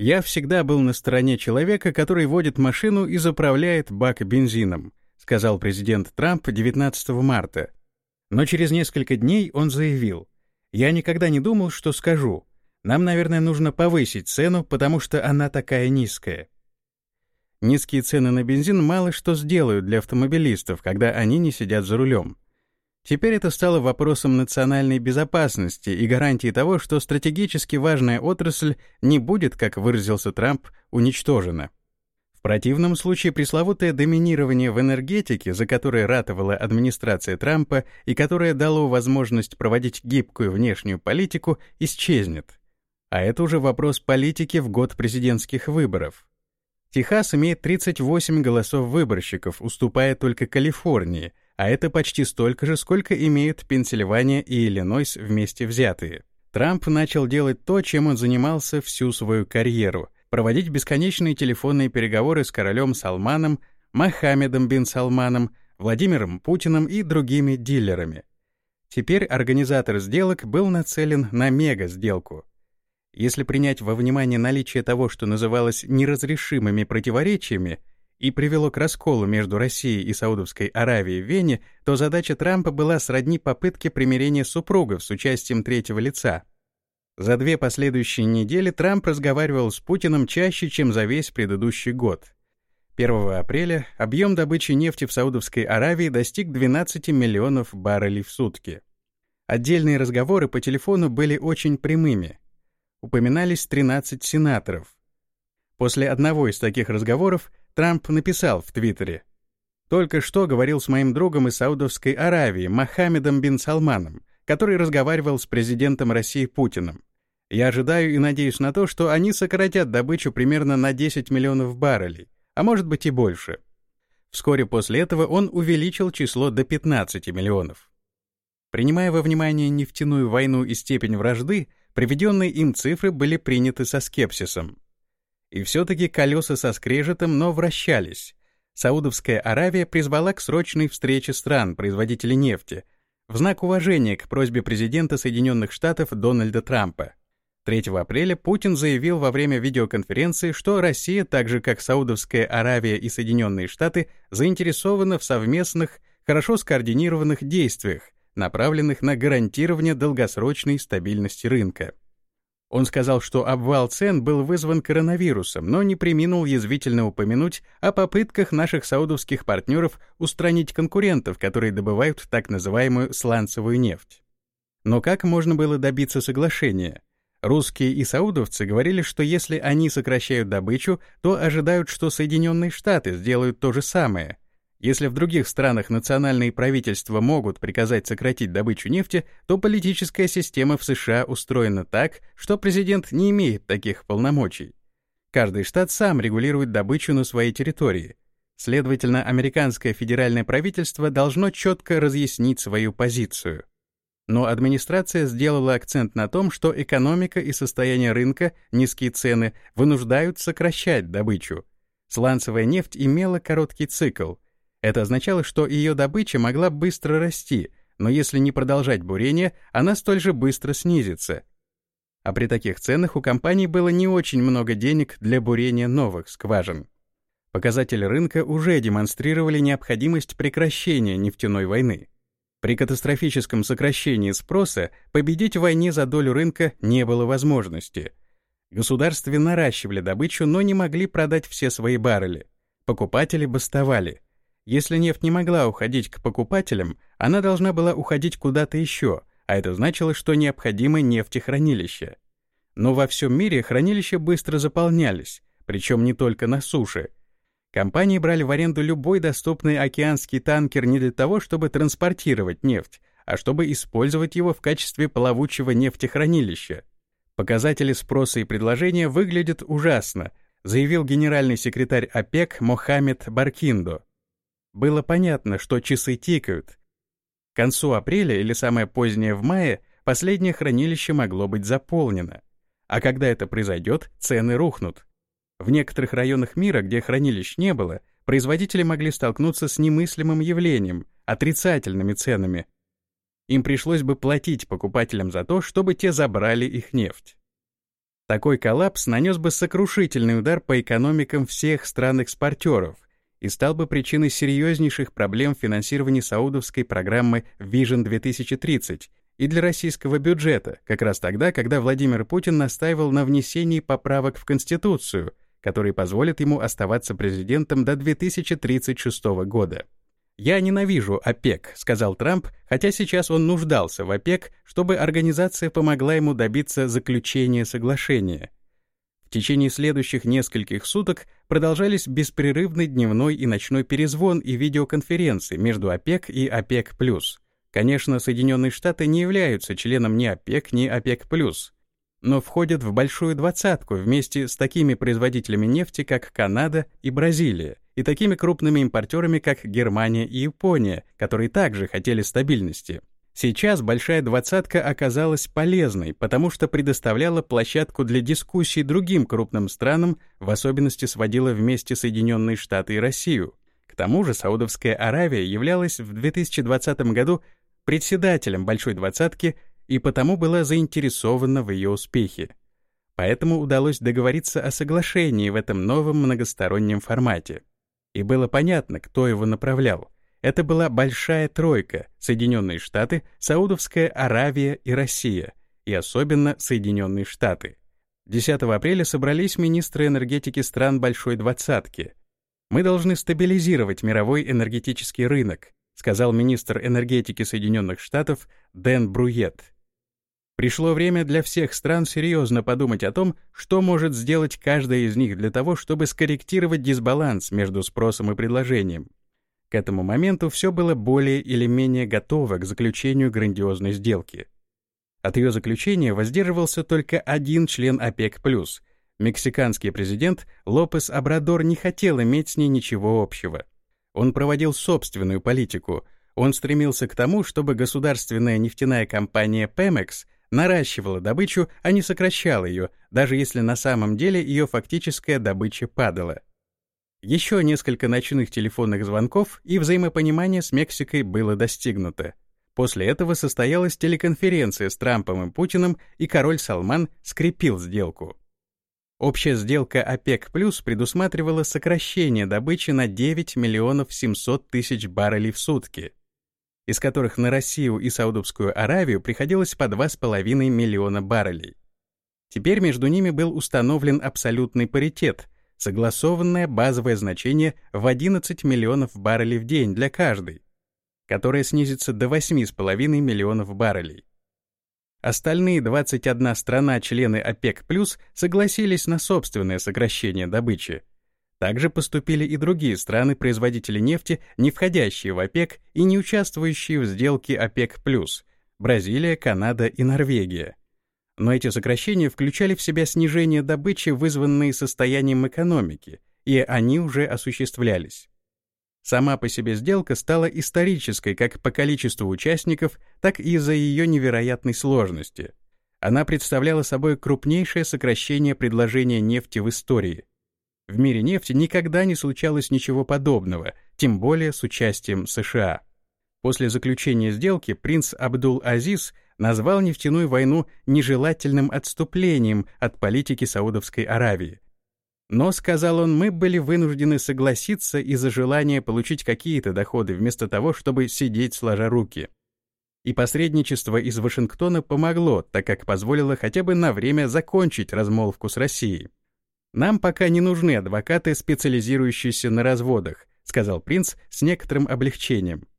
Я всегда был на стороне человека, который водит машину и заправляет бак бензином, сказал президент Трамп 19 марта. Но через несколько дней он заявил, «Я никогда не думал, что скажу. Нам, наверное, нужно повысить цену, потому что она такая низкая». Низкие цены на бензин мало что сделают для автомобилистов, когда они не сидят за рулем. Теперь это стало вопросом национальной безопасности и гарантии того, что стратегически важная отрасль не будет, как выразился Трамп, уничтожена. В противном случае пресловутое доминирование в энергетике, за которое ратовала администрация Трампа и которое дало возможность проводить гибкую внешнюю политику, исчезнет. А это уже вопрос политики в год президентских выборов. Техас имеет 38 голосов выборщиков, уступая только Калифорнии, а это почти столько же, сколько имеют Пенсильвания и Иллинойс вместе взятые. Трамп начал делать то, чем он занимался всю свою карьеру — проводить бесконечные телефонные переговоры с королем Салманом, Мохаммедом бин Салманом, Владимиром Путиным и другими дилерами. Теперь организатор сделок был нацелен на мега-сделку. Если принять во внимание наличие того, что называлось неразрешимыми противоречиями, и привело к расколу между Россией и Саудовской Аравией в Вене, то задача Трампа была сродни попытке примирения супругов с участием третьего лица. За две последующие недели Трамп разговаривал с Путиным чаще, чем за весь предыдущий год. 1 апреля объем добычи нефти в Саудовской Аравии достиг 12 миллионов баррелей в сутки. Отдельные разговоры по телефону были очень прямыми. Упоминались 13 сенаторов. После одного из таких разговоров Трамп написал в Твиттере. «Только что говорил с моим другом из Саудовской Аравии, Мохаммедом бин Салманом, который разговаривал с президентом России Путиным. Я ожидаю и надеюсь на то, что они сократят добычу примерно на 10 миллионов баррелей, а может быть и больше». Вскоре после этого он увеличил число до 15 миллионов. Принимая во внимание нефтяную войну и степень вражды, приведенные им цифры были приняты со скепсисом. И все-таки колеса со скрежетом, но вращались. Саудовская Аравия призвала к срочной встрече стран, производителей нефти, в знак уважения к просьбе президента Соединенных Штатов Дональда Трампа. 3 апреля Путин заявил во время видеоконференции, что Россия, так же как Саудовская Аравия и Соединенные Штаты, заинтересована в совместных, хорошо скоординированных действиях, направленных на гарантирование долгосрочной стабильности рынка. Он сказал, что обвал цен был вызван коронавирусом, но не приминул язвительно упомянуть о попытках наших саудовских партнеров устранить конкурентов, которые добывают так называемую сланцевую нефть. Но как можно было добиться соглашения? Русские и саудовцы говорили, что если они сокращают добычу, то ожидают, что Соединенные Штаты сделают то же самое — если в других странах национальные правительства могут приказать сократить добычу нефти, то политическая система в США устроена так, что президент не имеет таких полномочий. Каждый штат сам регулирует добычу на своей территории. Следовательно, американское федеральное правительство должно четко разъяснить свою позицию. Но администрация сделала акцент на том, что экономика и состояние рынка, низкие цены, вынуждают сокращать добычу. Сланцевая нефть имела короткий цикл — это означало, что ее добыча могла быстро расти, но если не продолжать бурение, она столь же быстро снизится. А при таких ценах у компаний было не очень много денег для бурения новых скважин. Показатели рынка уже демонстрировали необходимость прекращения нефтяной войны. При катастрофическом сокращении спроса победить в войне за долю рынка не было возможности. Государства наращивали добычу, но не могли продать все свои баррели. Покупатели бастовали — если нефть не могла уходить к покупателям, она должна была уходить куда-то еще, а это значило, что необходимо нефтехранилище. Но во всем мире хранилища быстро заполнялись, причем не только на суше. Компании брали в аренду любой доступный океанский танкер не для того, чтобы транспортировать нефть, а чтобы использовать его в качестве плавучего нефтехранилища. Показатели спроса и предложения выглядят ужасно, заявил генеральный секретарь ОПЕК Мохаммед Баркиндо. Было понятно, что часы тикают. К концу апреля или самое позднее в мае последнее хранилище могло быть заполнено. А когда это произойдет, цены рухнут. В некоторых районах мира, где хранилищ не было, производители могли столкнуться с немыслимым явлением, отрицательными ценами. Им пришлось бы платить покупателям за то, чтобы те забрали их нефть. Такой коллапс нанес бы сокрушительный удар по экономикам всех стран-экспортеров и стал бы причиной серьезнейших проблем в финансировании саудовской программы Vision 2030 и для российского бюджета, как раз тогда, когда Владимир Путин настаивал на внесении поправок в Конституцию, которые позволят ему оставаться президентом до 2036 года. «Я ненавижу ОПЕК», — сказал Трамп, хотя сейчас он нуждался в ОПЕК, чтобы организация помогла ему добиться заключения соглашения. В течение следующих нескольких суток продолжались беспрерывный дневной и ночной перезвон и видеоконференции между ОПЕК и ОПЕК+. Конечно, Соединенные Штаты не являются членом ни ОПЕК, ни ОПЕК+, но входят в большую двадцатку вместе с такими производителями нефти, как Канада и Бразилия, и такими крупными импортерами, как Германия и Япония, которые также хотели стабильности. Сейчас большая двадцатка оказалась полезной, потому что предоставляла площадку для дискуссий другим крупным странам, в особенности сводила вместе Соединенные Штаты и Россию. К тому же Саудовская Аравия являлась в 2020 году председателем Большой двадцатки и потому была заинтересована в ее успехе. Поэтому удалось договориться о соглашении в этом новом многостороннем формате. И было понятно, кто его направлял. Это была большая тройка — Соединенные Штаты, Саудовская Аравия и Россия, и особенно Соединенные Штаты. 10 апреля собрались министры энергетики стран Большой Двадцатки. Мы должны стабилизировать мировой энергетический рынок, сказал министр энергетики Соединенных Штатов Дэн Брует. Пришло время для всех стран серьезно подумать о том, что может сделать каждая из них для того, чтобы скорректировать дисбаланс между спросом и предложением. К этому моменту все было более или менее готово к заключению грандиозной сделки. От ее заключения воздерживался только один член ОПЕК+. Мексиканский президент Лопес Абрадор не хотел иметь с ней ничего общего. Он проводил собственную политику. Он стремился к тому, чтобы государственная нефтяная компания Pemex наращивала добычу, а не сокращала ее, даже если на самом деле ее фактическая добыча падала. Еще несколько ночных телефонных звонков и взаимопонимание с Мексикой было достигнуто. После этого состоялась телеконференция с Трампом и Путиным, и король Салман скрепил сделку. Общая сделка ОПЕК+, предусматривала сокращение добычи на 9 миллионов 700 тысяч баррелей в сутки, из которых на Россию и Саудовскую Аравию приходилось по 2,5 миллиона баррелей. Теперь между ними был установлен абсолютный паритет, согласованное базовое значение в 11 миллионов баррелей в день для каждой, которое снизится до 8,5 миллионов баррелей. Остальные 21 страна-члены ОПЕК+, согласились на собственное сокращение добычи, также поступили и другие страны-производители нефти, не входящие в ОПЕК и не участвующие в сделке ОПЕК+, Бразилия, Канада и Норвегия. Но эти сокращения включали в себя снижение добычи, вызванные состоянием экономики, и они уже осуществлялись. Сама по себе сделка стала исторической как по количеству участников, так и из-за ее невероятной сложности. Она представляла собой крупнейшее сокращение предложения нефти в истории. В мире нефти никогда не случалось ничего подобного, тем более с участием США. После заключения сделки принц Абдул-Азиз назвал нефтяную войну нежелательным отступлением от политики Саудовской Аравии. Но, сказал он, мы были вынуждены согласиться из-за желания получить какие-то доходы вместо того, чтобы сидеть сложа руки. И посредничество из Вашингтона помогло, так как позволило хотя бы на время закончить размолвку с Россией. «Нам пока не нужны адвокаты, специализирующиеся на разводах», сказал принц с некоторым облегчением.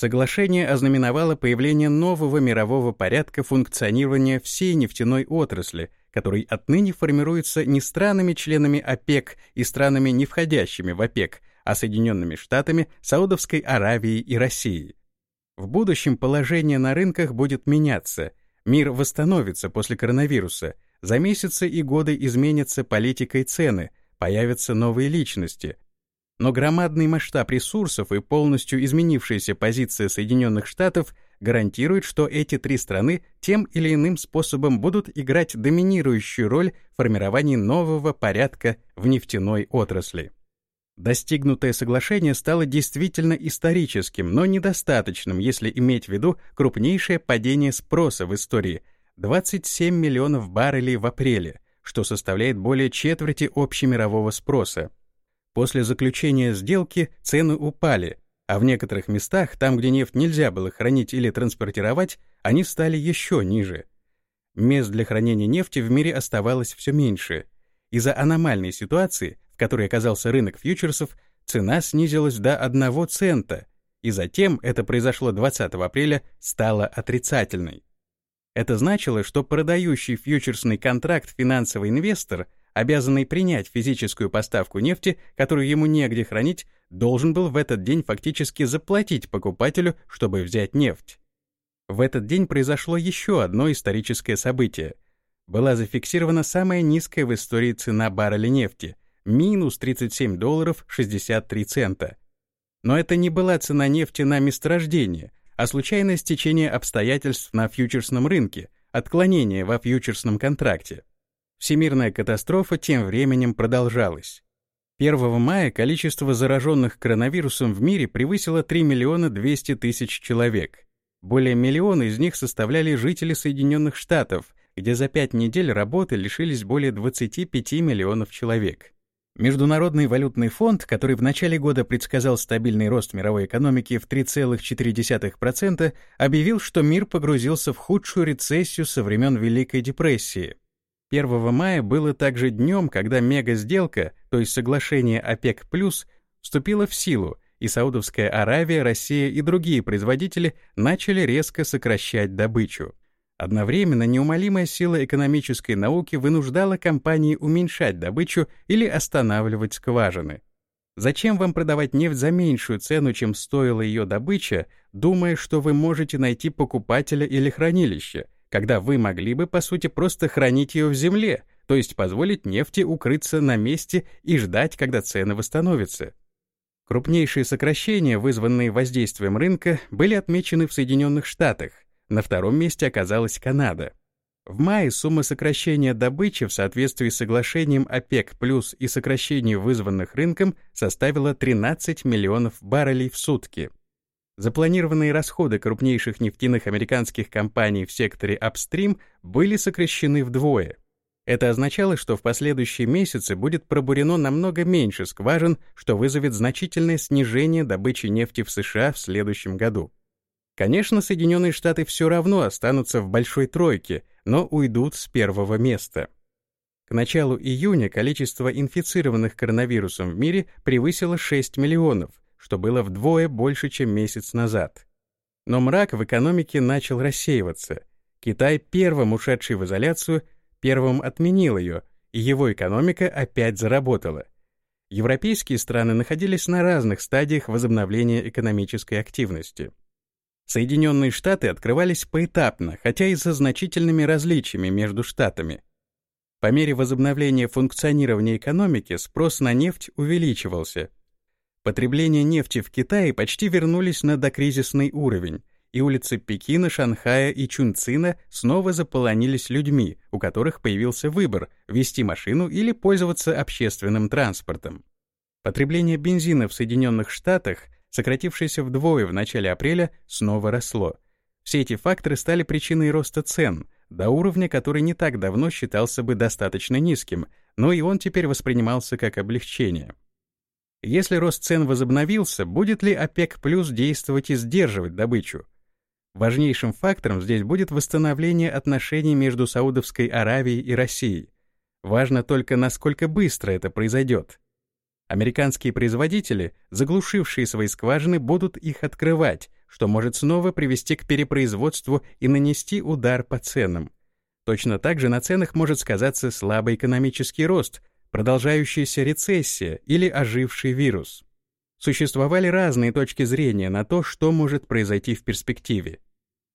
Соглашение ознаменовало появление нового мирового порядка функционирования всей нефтяной отрасли, который отныне формируется не странами-членами ОПЕК и странами, не входящими в ОПЕК, а Соединенными Штатами, Саудовской Аравией и Россией. В будущем положение на рынках будет меняться, мир восстановится после коронавируса — за месяцы и годы изменится политика и цены, появятся новые личности. Но громадный масштаб ресурсов и полностью изменившаяся позиция Соединенных Штатов гарантирует, что эти три страны тем или иным способом будут играть доминирующую роль в формировании нового порядка в нефтяной отрасли. Достигнутое соглашение стало действительно историческим, но недостаточным, если иметь в виду крупнейшее падение спроса в истории – 27 миллионов баррелей в апреле, что составляет более четверти общемирового спроса. После заключения сделки цены упали, а в некоторых местах, там, где нефть нельзя было хранить или транспортировать, они стали еще ниже. Мест для хранения нефти в мире оставалось все меньше. Из-за аномальной ситуации, в которой оказался рынок фьючерсов, цена снизилась до 1 цента, и затем, это произошло 20 апреля, стала отрицательной. Это значило, что продающий фьючерсный контракт финансовый инвестор, обязанный принять физическую поставку нефти, которую ему негде хранить, должен был в этот день фактически заплатить покупателю, чтобы взять нефть. В этот день произошло еще одно историческое событие. Была зафиксирована самая низкая в истории цена барреля нефти — минус 37 долларов 63 цента. Но это не была цена нефти на месторождение, а случайное стечение обстоятельств на фьючерсном рынке, отклонение во фьючерсном контракте. Всемирная катастрофа тем временем продолжалась. 1 мая количество зараженных коронавирусом в мире превысило 3 миллиона 200 тысяч человек. Более миллиона из них составляли жители Соединенных Штатов, где за пять недель работы лишились более 25 миллионов человек. Международный валютный фонд, который в начале года предсказал стабильный рост мировой экономики в 3,4%, объявил, что мир погрузился в худшую рецессию со времен Великой депрессии. 1 мая было также днем, когда мега-сделка, то есть соглашение ОПЕК+, вступила в силу, и Саудовская Аравия, Россия и другие производители начали резко сокращать добычу. Одновременно неумолимая сила экономической науки вынуждала компании уменьшать добычу или останавливать скважины. Зачем вам продавать нефть за меньшую цену, чем стоила ее добыча, думая, что вы можете найти покупателя или хранилище, когда вы могли бы, по сути, просто хранить ее в земле, то есть позволить нефти укрыться на месте и ждать, когда цены восстановятся? Крупнейшие сокращения, вызванные воздействием рынка, были отмечены в Соединенных Штатах — на втором месте оказалась Канада. В мае сумма сокращения добычи в соответствии с соглашением ОПЕК плюс и сокращением вызванных рынком составила 13 миллионов баррелей в сутки. Запланированные расходы крупнейших нефтяных американских компаний в секторе апстрим были сокращены вдвое. Это означало, что в последующие месяцы будет пробурено намного меньше скважин, что вызовет значительное снижение добычи нефти в США в следующем году. Конечно, Соединенные Штаты все равно останутся в большой тройке, но уйдут с первого места. К началу июня количество инфицированных коронавирусом в мире превысило 6 миллионов, что было вдвое больше, чем месяц назад. Но мрак в экономике начал рассеиваться. Китай, первым ушедший в изоляцию, первым отменил ее, и его экономика опять заработала. Европейские страны находились на разных стадиях возобновления экономической активности. Соединенные Штаты открывались поэтапно, хотя и со значительными различиями между штатами. По мере возобновления функционирования экономики спрос на нефть увеличивался. Потребление нефти в Китае почти вернулись на докризисный уровень, и улицы Пекина, Шанхая и Чунцина снова заполонились людьми, у которых появился выбор — вести машину или пользоваться общественным транспортом. Потребление бензина в Соединенных Штатах — сократившееся вдвое в начале апреля, снова росло. Все эти факторы стали причиной роста цен, до уровня, который не так давно считался бы достаточно низким, но и он теперь воспринимался как облегчение. Если рост цен возобновился, будет ли ОПЕК плюс действовать и сдерживать добычу? Важнейшим фактором здесь будет восстановление отношений между Саудовской Аравией и Россией. Важно только, насколько быстро это произойдет. Американские производители, заглушившие свои скважины, будут их открывать, что может снова привести к перепроизводству и нанести удар по ценам. Точно так же на ценах может сказаться слабый экономический рост, продолжающаяся рецессия или оживший вирус. Существовали разные точки зрения на то, что может произойти в перспективе.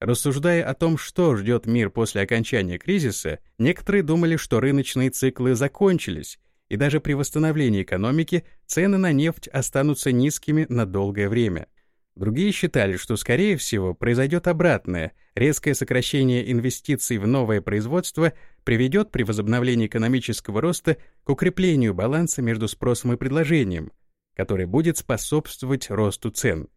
Рассуждая о том, что ждет мир после окончания кризиса, некоторые думали, что рыночные циклы закончились, и даже при восстановлении экономики цены на нефть останутся низкими на долгое время. Другие считали, что, скорее всего, произойдет обратное, резкое сокращение инвестиций в новое производство приведет при возобновлении экономического роста к укреплению баланса между спросом и предложением, который будет способствовать росту цен.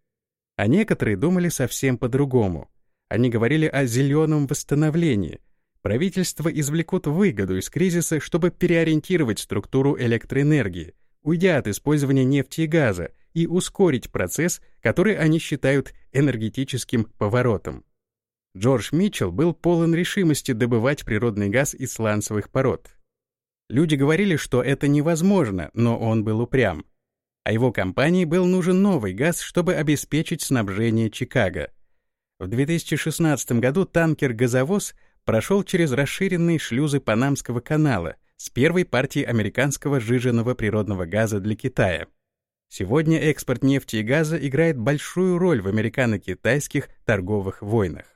А некоторые думали совсем по-другому. Они говорили о зеленом восстановлении — правительства извлекут выгоду из кризиса, чтобы переориентировать структуру электроэнергии, уйдя от использования нефти и газа, и ускорить процесс, который они считают энергетическим поворотом. Джордж Митчелл был полон решимости добывать природный газ из сланцевых пород. Люди говорили, что это невозможно, но он был упрям. А его компании был нужен новый газ, чтобы обеспечить снабжение Чикаго. В 2016 году танкер-газовоз прошел через расширенные шлюзы Панамского канала с первой партией американского сжиженного природного газа для Китая. Сегодня экспорт нефти и газа играет большую роль в американо-китайских торговых войнах.